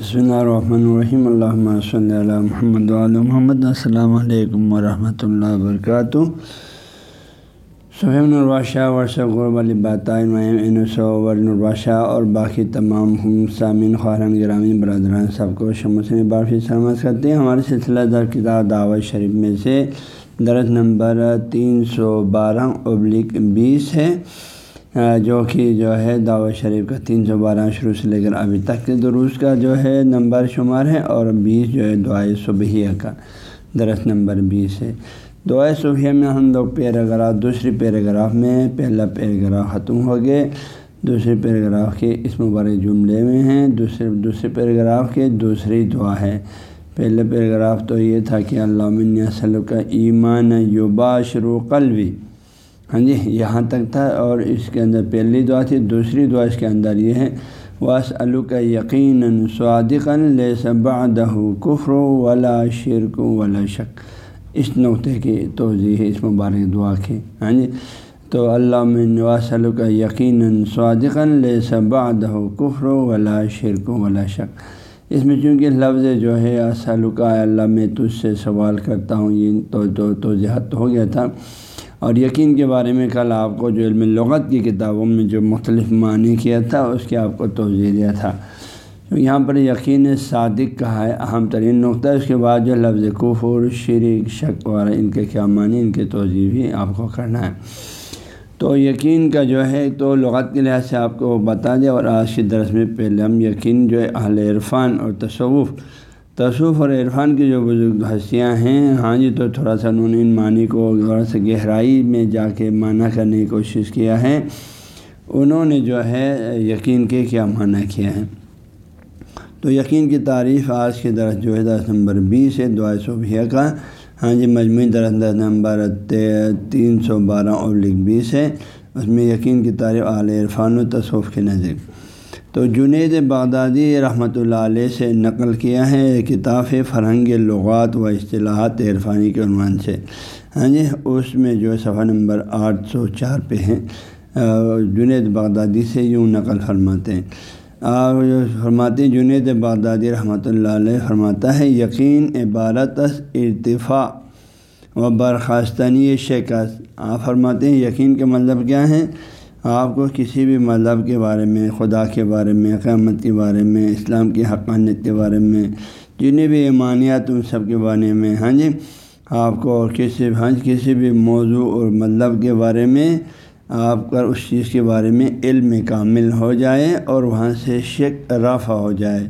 بسم اللہ الرحمن الرحیم اللہ صلی اللہ محمد علیہ محمد السلام علیکم ورحمۃ اللہ وبرکاتہ صحیح نرواشہ ورثہ غرب علی نرواشہ اور باقی تمام ہم سامعین خارن گرامی، برادران، سب کو شمسن بارفی سلامت کرتے ہیں۔ ہمارے سلسلہ در کتاب دعوت شریف میں سے درج نمبر تین سو بارہ ابلک بیس ہے۔ جو کہ جو ہے دعوت شریف کا تین سو بارہ شروع سے لے کر ابھی تک کے دروس کا جو ہے نمبر شمار ہے اور بیس جو ہے دعائے صبحیہ کا، درس نمبر بیس ہے۔ دعائے صبحیہ میں ہم لوگ پیراگراف، دوسری پیراگراف میں پہلا پیراگراف ختم ہو گئے دوسرے پیراگراف کے اس مبارک جملے میں ہیں دوسرے دوسرے پیراگراف کے دوسری دعا ہے۔ پہلے پیراگراف تو یہ تھا کہ علامہ اللہ کا ایمان یوبا شروع قلبی۔ ہاں جی یہاں تک تھا اور اس کے اندر پہلی دعا تھی، دوسری دعا اس کے اندر یہ ہے واس کا یقیناً صادقاً لے صبادہ کفر ولا شرک ولا شک۔ اس نقطے کی توضیع ہے، اس مبارک دعا کی۔ ہاں جی تو اللہ میں نواس کا یقیناً صادقاً لے صبادہ کفر ولا شرک ولا شک۔ اس میں چونکہ لفظ جو ہے کا اللہ میں تجھ سے سوال کرتا ہوں، یہ تو توضیحات ہو گیا تھا۔ اور یقین کے بارے میں کل آپ کو جو علم لغت کی کتابوں میں جو مختلف معنی کیا تھا، اس کی آپ کو توضیع دیا تھا۔ یہاں پر یقین صادق کہا ہے، اہم ترین نقطہ۔ اس کے بعد جو لفظ کفر، شرک، شک وغیرہ ان کے کیا معنی، ان کے توضیع بھی آپ کو کرنا ہے۔ تو یقین کا جو ہے، تو لغت کے لحاظ سے آپ کو بتا دیا اور آج کے درس میں پہلے ہم یقین جو ہے، اہل عرفان اور تصوف تصوف اور عرفان کی جو بزرگ ہستیاں ہیں ہاں جی تو تھوڑا سا انہوں نے ان معنی کو غور سے گہرائی میں جا کے معنی کرنے کی کوشش کیا ہے۔ انہوں نے جو ہے یقین کے کیا معنی کیا ہے۔ تو یقین کی تعریف آج کے درس جو ہے درس نمبر بیس ہے، دعائے صوبیہ کا۔ ہاں جی مجموعی درس درس نمبر تین سو بارہ اور لکھ بیس ہے۔ اس میں یقین کی تعریف اعلی عرفان و تصوف کے نزدیک۔ تو جنید بغدادی رحمۃ اللہ علیہ سے نقل کیا ہے کتاب فرہنگ لغات و اصطلاحات عرفانی کے عنوان سے۔ ہاں جی اس میں جو صفحہ نمبر آٹھ سو چار پہ ہیں جنید بغدادی سے یوں نقل فرماتے ہیں۔ فرماتے ہیں، جنید بغدادی رحمۃ اللہ علیہ فرماتا ہے، یقین عبارت ارتفاع و برخاستنی شکست آپ فرماتے ہیں، یقین کے مطلب کیا ہیں؟ آپ کو کسی بھی مذہب کے بارے میں، خدا کے بارے میں، قیامت کے بارے میں، اسلام کی حقانیت کے بارے میں جتنے بھی ایمانیات ان سب کے بارے میں ہاں جی؟ آپ کو کسی ہاں جی کسی بھی موضوع اور مطلب کے بارے میں، آپ کا اس چیز کے بارے میں علم کامل ہو جائے اور وہاں سے شک رافع ہو جائے،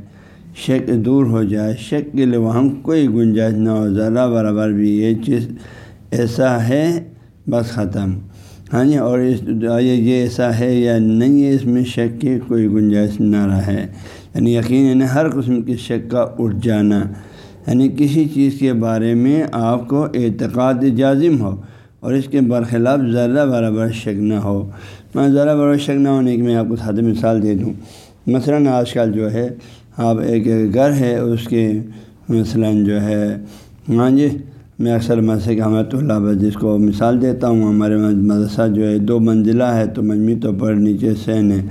شک دور ہو جائے۔ شک کے لیے وہاں کوئی گنجائش نہ ہو ذرا برابر بھی یہ چیز ایسا ہے، بس ختم۔ ہاں جی اور اس یہ ایسا ہے یا نہیں ہے اس میں شک کی کوئی گنجائش نہ رہا ہے یعنی یقین یعنی ہر قسم کی شک کا اٹھ جانا۔ یعنی کسی چیز کے بارے میں آپ کو اعتقاد جازم ہو اور اس کے برخلاف ذرا برابر شک نہ ہو۔ میں ذرا برابر شک نہ ہونے کی میں آپ کو سادہ مثال دے دوں۔ مثلاً آج کل جو ہے، آپ ایک گھر ہے، اس کے مثلاً جو ہے ہاں جی میں اکثر مسجد احمد اللہ جس کو مثال دیتا ہوں، ہمارے مدرسہ جو ہے، دو منزلہ ہے، تو مجموعی طور پر نیچے سین ہے۔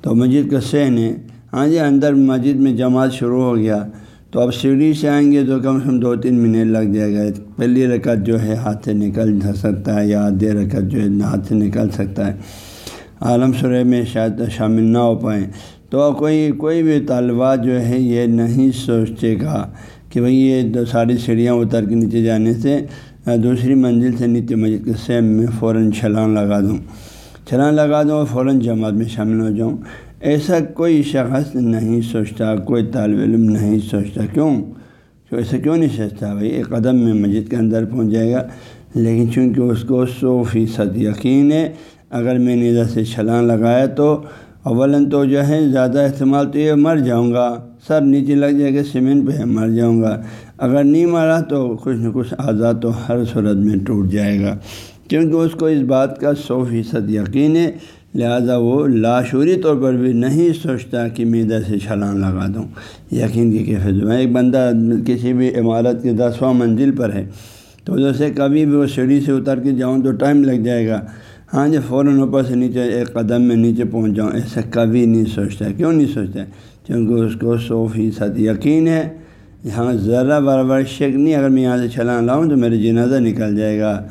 تو مسجد کا سین ہے۔ ہاں جی اندر مسجد میں جماعت شروع ہو گیا۔ تو اب سیڑھی سے آئیں گے تو کم سے کم دو تین منٹ لگ جائے گا۔ پہلی رکعت جو ہے، ہاتھ سے نکل سکتا ہے یا آدھے رکعت جو ہے، ہاتھ سے نکل سکتا ہے۔ عالم سرح میں شاید شامل نہ ہو پائیں۔ تو کوئی کوئی بھی طالبات جو ہے، یہ نہیں سوچتے گا کہ بھئی یہ ساری سیڑھیاں اتر کے نیچے جانے سے دوسری منزل سے نیچے مسجد کے سیم میں فوراً چھلانگ لگا دوں۔ چھلانگ لگا دوں اور فوراً جماعت میں شامل ہو جاؤں۔ ایسا کوئی شخص نہیں سوچتا، کوئی طالب علم نہیں سوچتا۔ کیوں؟ ایسا کیوں نہیں سوچتا؟ بھائی، ایک قدم میں مسجد کے اندر پہنچ جائے گا۔ لیکن چونکہ اس کو سو فیصد یقین ہے، اگر میں نے ادھر سے چھلانگ لگایا تو اولاً تو جو ہے زیادہ استعمال تو یہ مر جاؤں گا۔ سر نیچے لگ جائے گا سیمنٹ پہ مر جاؤں گا۔ اگر نہیں مارا تو کچھ نہ کچھ آزاد تو ہر صورت میں ٹوٹ جائے گا۔ کیونکہ اس کو اس بات کا سو فیصد یقین ہے، لہٰذا وہ لاشوری طور پر بھی نہیں سوچتا کہ میں ادھر سے چھلانگ لگا دوں۔ یقین کی کیفیت۔ میں ایک بندہ کسی بھی عمارت کے دسواں منزل پر ہے، تو ادھر سے کبھی بھی وہ سیڑھی سے اتر کے جاؤں تو ٹائم لگ جائے گا۔ ہاں جی فوراً اوپر سے نیچے ایک قدم میں نیچے پہنچ جاؤں۔ ایسا کبھی نہیں سوچتا، کیوں نہیں سوچتا؟ کیونکہ اس کو سو فیصد یقین ہے۔ ہاں ذرا برابر شک نہیں، اگر میں یہاں سے چھلانگ لاؤں تو میرے جنازہ نکل جائے گا۔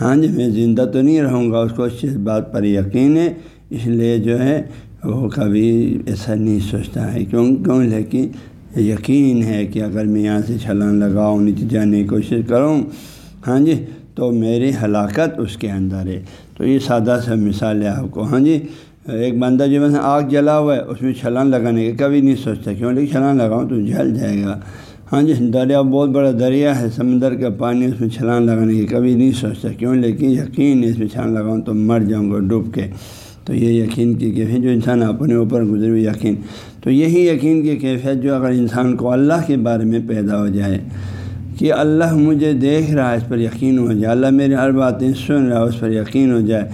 ہاں جی میں زندہ تو نہیں رہوں گا، اس کو اس چیز بات پر یقین ہے۔ اس لیے جو ہے، وہ کبھی ایسا نہیں سوچتا ہے۔ کیوں؟ کیوں؟ لیکن یقین ہے کہ اگر میں یہاں سے چھلانگ لگاؤں، نیچے جانے کی کوشش کروں ہاں جی تو میری ہلاکت اس کے اندر ہے۔ تو یہ سادہ سا مثال ہے آپ کو۔ ہاں جی ایک بندہ جو میں آگ جلا ہوا ہے، اس میں چھلان لگانے کے کبھی نہیں سوچتا، کیوں؟ لیکن چھلان لگاؤں تو جل جائے گا۔ ہاں جی دریا بہت بڑا دریا ہے، سمندر کا پانی اس میں چھلان لگانے کی کبھی نہیں سوچتا، کیوں؟ لیکن یقین ہے، اس میں چھلان لگاؤں تو مر جاؤں گا، ڈوب کے۔ تو یہ یقین کی کیفیت جو انسان اپنے اوپر گزرے ہوئے یقین۔ تو یہی یقین کی کیفیت جو اگر انسان کو اللہ کے بارے میں پیدا ہو جائے کہ اللہ مجھے دیکھ رہا ہے، اس پر یقین ہو جائے۔ اللہ میری ہر باتیں سن رہا ہے، اس پر یقین ہو جائے۔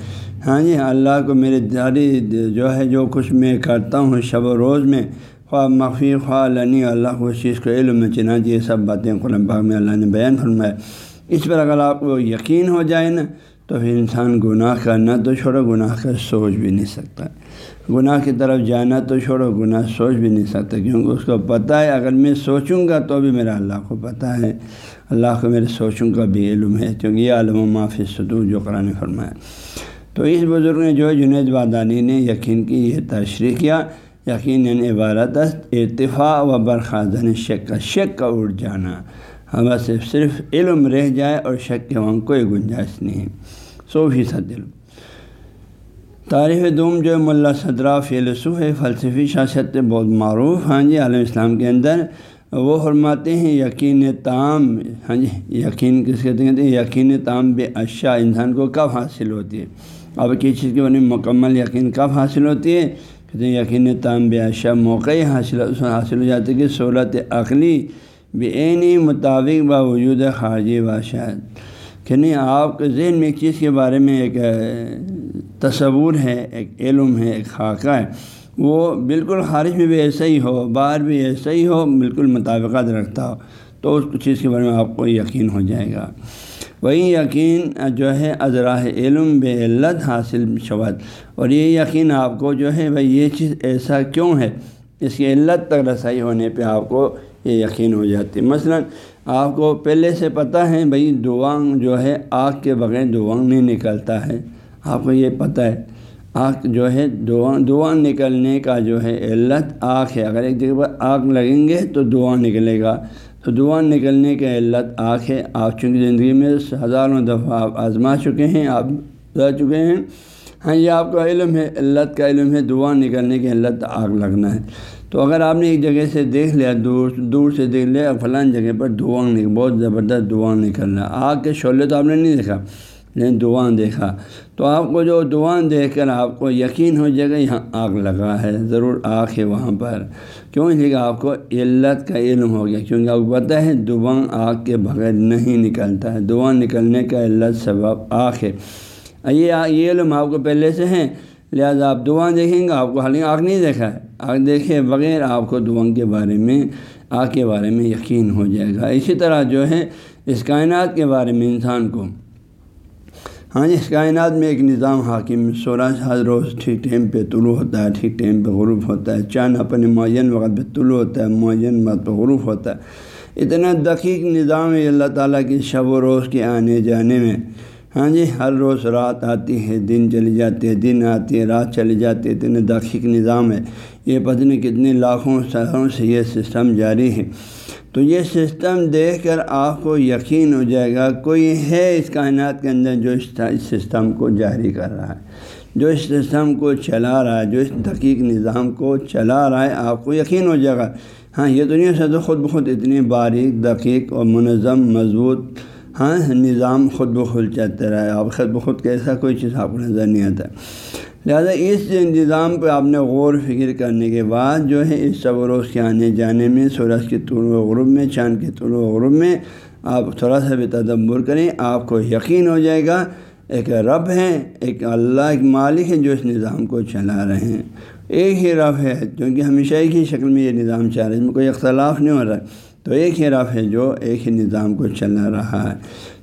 ہاں جی اللہ کو میرے داری جو ہے، جو کچھ میں کرتا ہوں شب و روز میں، خواہ مخفی خواہ لنی، اللہ کو اس چیز کو علم میں چنا یہ سب باتیں قرآن پاک میں اللہ نے بیان فرمایا اس پر اگر آپ کو یقین ہو جائے نا تو پھر انسان گناہ کرنا تو چھوڑو، گناہ کا سوچ بھی نہیں سکتا۔ گناہ کی طرف جانا تو چھوڑو، گناہ سوچ بھی نہیں سکتا۔ کیونکہ اس کو پتہ ہے، اگر میں سوچوں گا تو بھی میرا اللہ کو پتہ ہے۔ اللہ کو میرے سوچوں کا بھی علم ہے، کیونکہ یہ علم و معافی ستو جو قرآن فرمایا۔ تو اس بزرگ نے جو جنید بادانی نے یقین کی، یہ تشریح کیا۔ یقین یعنی عبارت ارتفاع و برخاذن یعنی شک کا شک کا اٹھ جانا۔ ہمیں صرف صرف علم رہ جائے اور شک کے وہاں کوئی گنجائش نہیں ہے۔ سو فیصد علم۔ تعریف دوم جو ملا صدرہ فیلسوف ہے، فلسفی شاست بہت معروف۔ ہاں جی عالم اسلام کے اندر وہ فرماتے ہیں، یقین تام۔ ہاں جی یقین کس کہتے ہیں یقین تام بے اشیاء، انسان کو کب حاصل ہوتی ہے۔ اب کسی چیز کے بارے میں مکمل یقین کب حاصل ہوتی ہے؟ کہتے ہیں، یقین تام بے اشیاء موقع حاصل حاصل ہو جاتی ہے کہ صورت عقلی بے عینی مطابق باوجود خارجی بادشاہت کہ نہیں، آپ کے ذہن میں ایک چیز کے بارے میں ایک تصور ہے، ایک علم ہے، ایک خاکہ ہے، وہ بالکل خارج میں بھی ایسا ہی ہو، باہر بھی ایسا ہی ہو، بالکل مطابقت رکھتا ہو، تو اس چیز کے بارے میں آپ کو یقین ہو جائے گا۔ وہی یقین جو ہے، ازراہ علم بے علت حاصل شود۔ اور یہ یقین آپ کو جو ہے، بھائی، یہ چیز ایسا کیوں ہے؟ اس کی علت تک رسائی ہونے پہ آپ کو یہ یقین ہو جاتی۔ ہے مثلاً آپ کو پہلے سے پتہ ہے بھائی دعانگ جو ہے آگ کے بغیر دعانگ نہیں نکلتا ہے۔ آپ کو یہ پتہ ہے۔ آگ جو ہے دعا دعا نکلنے کا جو ہے علت آگ ہے۔ اگر ایک جگہ پر آگ لگیں گے تو دعا نکلے گا۔ تو دعا نکلنے کا علت آگ ہے۔ آپ چونکہ زندگی میں ہزاروں دفعہ آپ آزما چکے ہیں، آپ رہ چکے ہیں۔ ہاں یہ آپ کا علم ہے، علت کا علم ہے۔ دعا نکلنے کی علت آگ لگنا ہے۔ تو اگر آپ نے ایک جگہ سے دیکھ لیا، دور دور سے دیکھ لیا فلاں جگہ پر دعا نہیں، بہت زبردست دعا نکل رہا۔ آگ کے شعلے تو آپ نے نہیں دیکھا؟ لیکن دعا دیکھا۔ تو آپ کو جو دعا دیکھ کر آپ کو یقین ہو جائے گا، یہاں آگ لگا ہے، ضرور آگ ہے وہاں پر۔ کیوں؟ اس لیے آپ کو علت کا علم ہو گیا، کیونکہ آپ کو پتہ ہے دعا آگ کے بغیر نہیں نکلتا ہے۔ دعا نکلنے کا علت سبب آگ ہے۔ یہ یہ علم آپ کو پہلے سے ہیں۔ لہٰذا آپ دعا دیکھیں گے، آپ کو حالانکہ آگ نہیں دیکھا ہے۔ آگ دیکھے بغیر آپ کو دعا کے بارے میں آگ کے بارے میں یقین ہو جائے گا۔ اسی طرح جو ہے، اس کائنات کے بارے میں انسان کو۔ ہاں جی، اس کائنات میں ایک نظام حاکم سورج ہر روز ٹھیک ٹائم پہ طلوع ہوتا ہے، ٹھیک ٹائم پہ غروب ہوتا ہے۔ چاند اپنے معین وقت پہ طلوع ہوتا ہے، معین وقت پہ غروب ہوتا ہے۔ اتنا دقیق نظام ہے اللہ تعالیٰ کی شب و روز کے آنے جانے میں۔ ہاں جی ہر روز رات آتی ہے، دن چلی جاتی ہے، دن آتی ہے، رات چلی جاتی ہے، اتنے دقیق نظام ہے۔ یہ پتہ نہیں کتنے لاکھوں سالوں سے یہ سسٹم جاری ہے۔ تو یہ سسٹم دیکھ کر آپ کو یقین ہو جائے گا، کوئی ہے اس کائنات کے اندر جو اس سسٹم کو جاری کر رہا ہے؟ جو اس سسٹم کو چلا رہا ہے، جو اس دقیق نظام کو چلا رہا ہے، آپ کو یقین ہو جائے گا۔ ہاں یہ دنیا سے تو خود بخود اتنی باریک، دقیق اور منظم، مضبوط ہاں نظام خود بخود چلتے رہے اب خود بخود کیسا کوئی چیز آپ کو نظر نہیں آتا۔ لہٰذا اس نظام پہ آپ نے غور فکر کرنے کے بعد جو ہے، اس سب روز کے آنے جانے میں، سورج کے طلوع و غروب میں، چاند کے طلوع و غروب میں آپ تھوڑا سا بھی تدبر کریں، آپ کو یقین ہو جائے گا۔ ایک رب ہے ایک اللہ، ایک مالک ہے جو اس نظام کو چلا رہے ہیں۔ ایک ہی رب ہے، کیونکہ ہمیشہ ایک ہی شکل میں یہ نظام چل رہا ہے، اس میں کوئی اختلاف نہیں ہو رہا۔ ہے تو ایک ہی رف ہے جو ایک ہی نظام کو چلا رہا ہے۔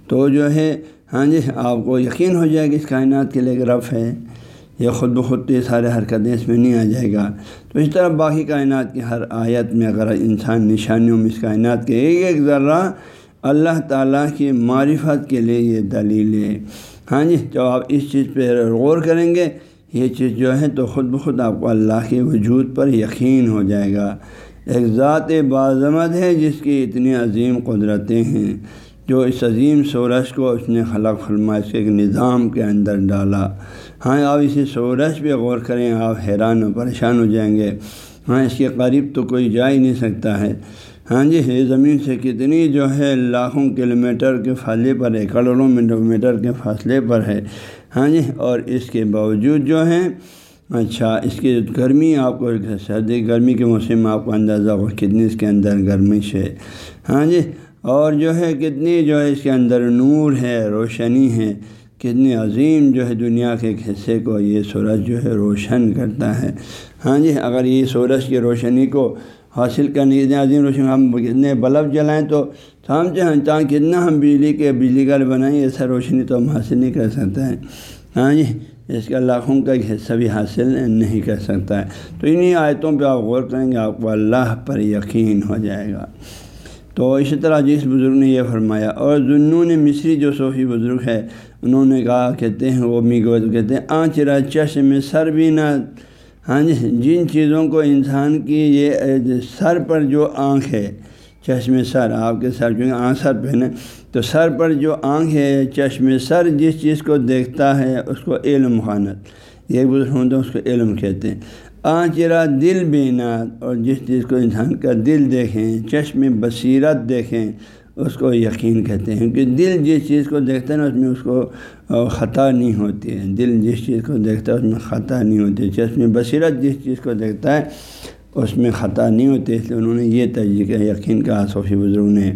تو جو ہے ہاں جی آپ کو یقین ہو جائے گا اس کائنات کے لیے ایک رف ہے۔ یہ خود بخود یہ سارے حرکتیں اس میں نہیں آ جائے گا۔ تو اس طرح باقی کائنات کی ہر آیت میں اگر انسان نشانیوں میں اس کائنات کے ایک ایک ذرہ اللہ تعالیٰ کی معرفت کے لیے یہ دلیل ہے۔ ہاں جی جب آپ اس چیز پہ غور کریں گے، یہ چیز جو ہے تو خود بخود آپ کو اللہ کے وجود پر یقین ہو جائے گا۔ ایک ذات بازمت ہے جس کی اتنی عظیم قدرتیں ہیں جو اس عظیم سورج کو اس نے خلق فرما اس کے ایک نظام کے اندر ڈالا۔ ہاں آپ اسی سورج پہ غور کریں، آپ حیران و پریشان ہو جائیں گے۔ ہاں اس کے قریب تو کوئی جا ہی نہیں سکتا ہے۔ ہاں جی یہ زمین سے کتنی جو ہے لاکھوں کلو میٹر کے فاصلے پر ہے، کروڑوں میٹر کے فاصلے پر ہے۔ ہاں جی اور اس کے باوجود جو ہے اچھا اس کی گرمی آپ کو سردی، گرمی کے موسم میں آپ کو اندازہ ہو کتنی اس کے اندر گرمی ہے ہاں جی اور جو ہے کتنی جو ہے اس کے اندر نور ہے، روشنی ہے، کتنی عظیم جو ہے دنیا کے ایک حصے کو یہ سورج جو ہے روشن کرتا ہے۔ ہاں جی اگر یہ سورج کی روشنی کو حاصل کرنے اتنے عظیم روشنی ہم کتنے بلب جلائیں تو سمجھیں ہم کتنا ہم بجلی کے بجلی گھر بنائیں، ایسا روشنی تو ہم حاصل نہیں کر سکتے ہیں۔ ہاں جی اس کا لاکھوں کا ایک حصہ بھی حاصل نہیں کر سکتا ہے۔ تو انہیں آیتوں پہ آپ غور کریں گے، آپ کو اللہ پر یقین ہو جائے گا۔ تو اسی طرح جس بزرگ نے یہ فرمایا، اور جنون مصری جو صوفی بزرگ ہے، انہوں نے کہا، کہتے ہیں، وہ می کہتے ہیں آنچرا چشم سر بھی نہ ہاں جی جن چیزوں کو انسان کی یہ سر پر جو آنکھ ہے چشم سر، آپ کے سر جو آنکھ سر پہنے تو سر پر جو آنکھ ہے، چشم سر جس چیز کو دیکھتا ہے، اس کو علم خانت یہ بزرگ ہوں تو اس کو علم کہتے ہیں۔ آنچرا دل بینات اور جس چیز کو انسان کا دل دیکھیں، چشم بصیرت دیکھیں، اس کو یقین کہتے ہیں۔ کہ دل جس چیز کو دیکھتا ہے نا، اس میں اس کو خطا نہیں ہوتی ہے۔ دل جس چیز کو دیکھتا ہے، اس میں خطا نہیں ہوتی چشم بصیرت جس چیز کو دیکھتا ہے اس میں خطا نہیں ہوتی اس لیے انہوں نے یہ تجزیہ یقین کہا صوفی بزرگ نے۔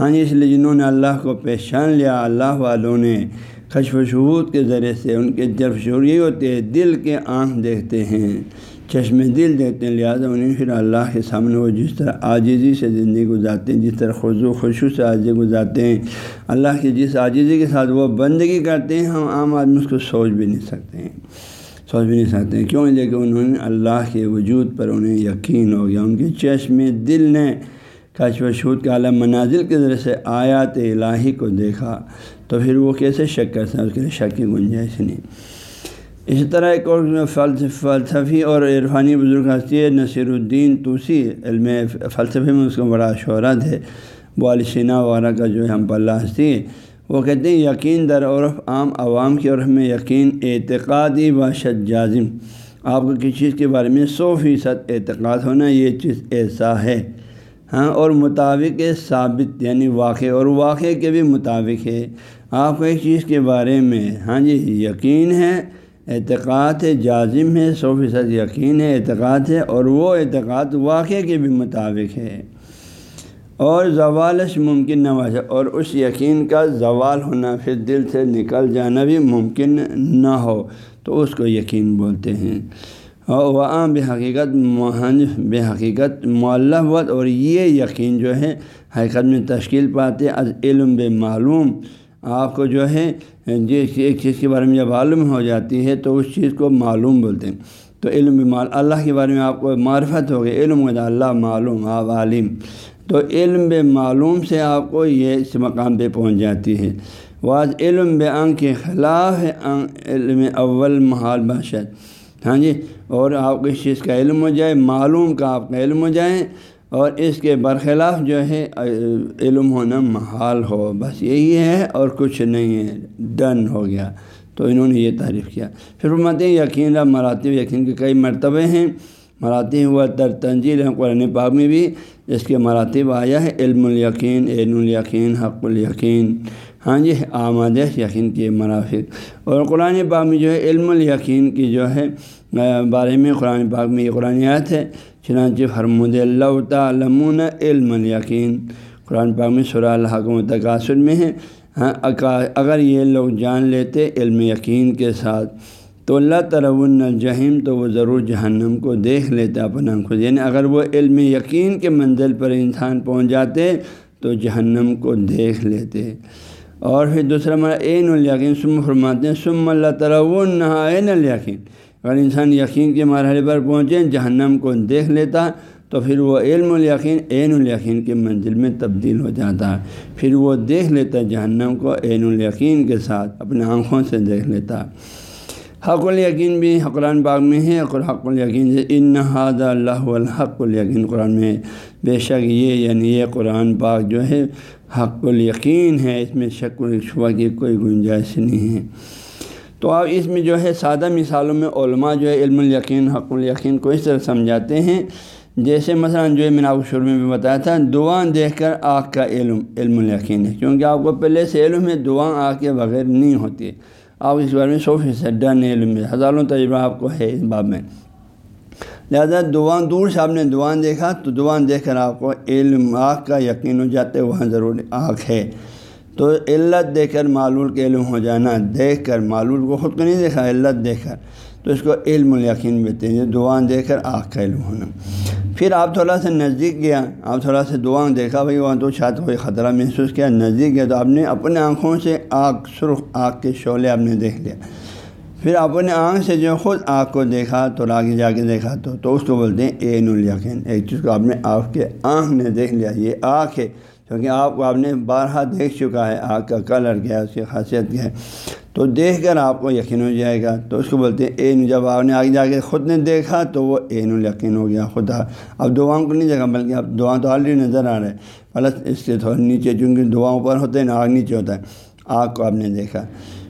ہاں جی اس لیے جنہوں نے اللہ کو پہچان لیا، اللہ والوں نے کشف و شہود کے ذریعے سے ان کے جب شعور یہ ہوتے ہیں، دل کے آنکھ دیکھتے ہیں چشم دل دیکھتے ہیں، لہٰذا انہیں پھر اللہ کے سامنے وہ جس طرح عاجزی سے زندگی گزارتے ہیں، جس طرح خضو خوشو سے عاجزی گزارتے ہیں۔ اللہ کی جس عاجزی کے ساتھ وہ بندگی کرتے ہیں، ہم عام آدمی اس کو سوچ بھی نہیں سکتے ہیں۔ سوچ بھی نہیں سکتے ہیں، کیوں لیکن انہوں نے اللہ کے وجود پر انہیں یقین ہو گیا؟ ان کے چشم دل نے کش و شود کے عالم منازل کے ذریعے سے آیات الہی کو دیکھا، تو پھر وہ کیسے شک کر سکتے اس کے لیے شک کی گنجائش نہیں۔ اسی طرح ایک اور فلسفی اور عرفانی بزرگ ہستی ہے نصیر الدین توسی، علم فلسفے میں اس کا بڑا شہرت ہے۔ والشینہ وغیرہ کا جو ہے، ہم پلہ ہستی وہ کہتے ہیں یقین در عرف عام عوام کی عرف میں یقین، اعتقادی باشد جازم۔ آپ کو کسی چیز کے بارے میں سو فیصد اعتقاد ہونا یہ چیز ایسا ہے۔ ہاں اور مطابق ثابت یعنی واقع، اور واقع کے بھی مطابق ہے۔ آپ کو ایک چیز کے بارے میں ہاں جی یقین ہے، اعتقاد ہے، جازم ہے، سو فیصد یقین ہے، اعتقاد ہے، اور وہ اعتقاد واقع کے بھی مطابق ہے۔ اور زوالش ممکن نہ ہو اور اس یقین کا زوال ہونا پھر دل سے نکل جانا بھی ممکن نہ ہو، تو اس کو یقین بولتے ہیں۔ اور وہاں بے حقیقت مہنج، بے حقیقت معلّہ اور یہ یقین جو ہے حقیقت میں تشکیل پاتے از علم بے معلوم، آپ کو جو ہے جس ایک چیز کے بارے میں جب معلوم ہو جاتی ہے، تو اس چیز کو معلوم بولتے ہیں۔ تو علم مال اللہ کے بارے میں آپ کو معرفت ہو گئی علم اللہ معلوم، آپ عالم۔ تو علم بے معلوم سے آپ کو یہ اس مقام پہ پہنچ جاتی ہے۔ بعض علم بے انگ کے خلاف ہے علم اول محال باشد۔ ہاں جی اور آپ کو اس چیز کا علم ہو جائے، معلوم کا آپ کا علم ہو جائے، اور اس کے برخلاف جو ہے، علم ہونا محال ہو۔ بس یہی ہے اور کچھ نہیں ہے، ڈن ہو گیا۔ تو انہوں نے یہ تعریف کیا۔ پھر فرماتے ہیں، یقین مراتب یقین کے کئی مرتبے ہیں۔ مراتب ہوا در تنجیل ہیں قرآن پاک میں بھی اس کے مراتب آیا ہے علم الیقین علم الیقین، حق الیقین۔ ہاں جی آماد یقین کے مرافق اور قرآن پاک میں جو ہے، علم الیقین کی جو ہے بارے میں قرآن پاک میں یہ قرآن آیت ہے۔ چنانچہ، فرمود اللہ تعالمون علم الیقین۔ قرآن پاک میں سرا اللہ کو متقاصر میں ہے۔ ہاں اگر یہ لوگ جان لیتے علم یقین کے ساتھ تو اللہ ترون الجہم تو وہ ضرور جہنم کو دیکھ لیتے اپنا خود یعنی اگر وہ علم یقین کے منزل پر انسان پہنچ جاتے تو جہنم کو دیکھ لیتے۔ اور پھر دوسرا مرا عین الیقین سم فرماتے ہیں سم اللہ تعالیٰ عین الیقین، اگر انسان یقین کے مرحلے پر پہنچے، جہنم کو دیکھ لیتا تو پھر وہ علم الیقین عین الیقین کے منزل میں تبدیل ہو جاتا۔ پھر وہ دیکھ لیتا، جہنم کو عین الیقین کے ساتھ اپنے آنکھوں سے دیکھ لیتا۔ حق الیقین بھی قرآن باغ میں ہے اور حق الیقین سے ان اللہ الحق الیقین قرآن میں بے شک یہ یعنی یہ قرآن پاک جو ہے حق الیقین ہے، اس میں شک و شبہ کی کوئی گنجائش نہیں ہے۔ تو آپ اس میں جو ہے سادہ مثالوں میں علماء جو ہے علم الیقین، حق الیقین کو اس طرح سمجھاتے ہیں۔ جیسے مثلا جو ہے میں نے آپ کو شروع میں بھی بتایا تھا دعا دیکھ کر آگ کا علم علم الیقین ہے۔ کیونکہ آپ کو پہلے سے علم ہے دعا آگ کے بغیر نہیں ہوتی۔ آپ اس بارے میں سو فیصد ڈن علم ہزاروں تجربہ آپ کو ہے اس باب میں۔ لہٰذا دعان دور سے آپ نے دعان دیکھا تو دعان دیکھ کر آپ کو علم آگ کا یقین ہو جاتے وہاں ضرور آگ ہے۔ تو علت دیکھ کر معلول کے علم ہو جانا، دیکھ کر معلول کو خود کو نہیں دیکھا، علت دیکھ کر۔ تو اس کو علم الیقین بہتے ہیں دعان دیکھ کر آگ کا علم ہونا۔ پھر آپ تھوڑا سا نزدیک گیا، آپ تھوڑا سا دعا دیکھا، بھائی وہاں تو شاید کوئی خطرہ محسوس کیا، نزدیک گیا تو آپ نے اپنے آنکھوں سے آگ، سرخ آگ کے شعلے آپ نے دیکھ لیا۔ پھر اپنے آنکھ سے جو خود آگ کو دیکھا، تو آگے جا کے دیکھا، تو تو اس کو بولتے ہیں عین الیقین۔ ایک چیز کو آپ نے آگ کے آنکھ نے دیکھ لیا، یہ آنکھ ہے۔ کیونکہ آپ کو آپ نے بارہا دیکھ چکا ہے، آگ کا کلر کیا ہے، اس کی خاصیت کیا ہے۔ تو دیکھ کر آپ کو یقین ہو جائے گا۔ تو اس کو بولتے ہیں این جب آپ نے آگے جا کے خود نے دیکھا تو وہ عین الیقین ہو گیا، خدا۔ اب دعاؤں کو نہیں دیکھا، بلکہ اب دعا تو آلریڈی نظر آ رہا ہے پلس اس سے تھوڑا نیچے، چونکہ دعاؤں پر ہوتے ہیں نا آگ نیچے ہوتا ہے۔ آگ کو آپ نے دیکھا۔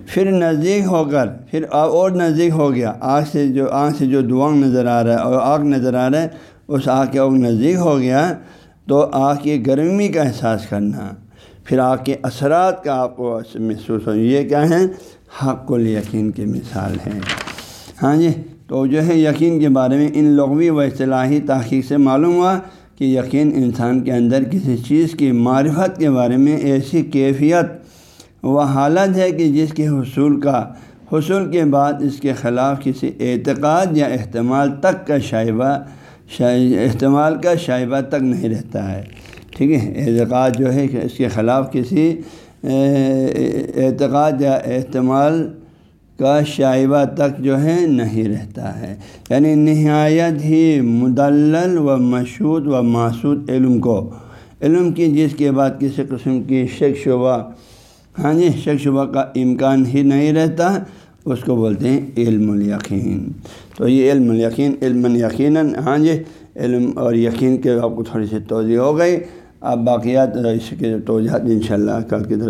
پھر نزدیک ہو کر، پھر اور نزدیک ہو گیا۔ آگ سے جو، آگ سے جو دعا نظر آ رہا ہے، اور آگ نظر آ رہا ہے، اس آگ کے آگ نزدیک ہو گیا۔ تو آگ کی گرمی کا احساس کرنا، پھر آگ کے اثرات کا آپ کو محسوس ہو یہ کیا ہیں؟ حق الیقین کی مثال ہے۔ ہاں جی تو جو ہے یقین کے بارے میں ان لغوی و اصطلاحی تحقیق سے معلوم ہوا کہ یقین انسان کے اندر کسی چیز کی معرفت کے بارے میں ایسی کیفیت و حالت ہے کہ جس کے حصول کا، حصول کے بعد اس کے خلاف کسی اعتقاد یا احتمال تک کا شائبہ احتمال کا شائبہ تک نہیں رہتا ہے۔ ٹھیک ہے، اعتقاد جو ہے کہ اس کے خلاف کسی اعتقاد یا احتمال کا شائبہ تک جو ہے نہیں رہتا ہے۔ یعنی نہایت ہی مدلل و مشہود و معصود علم کو۔ علم کی جس کے بعد کسی قسم کی شک شبہ ہاں جی شک شبہ کا امکان ہی نہیں رہتا، اس کو بولتے ہیں علم الیقین۔ تو یہ علم الیقین، علم یقیناً ہاں جی علم اور یقین کے آپ کو تھوڑی سی توضیع ہو گئی۔ اب باقیات اس کے توجہات ان شاء اللہ کل کی طرف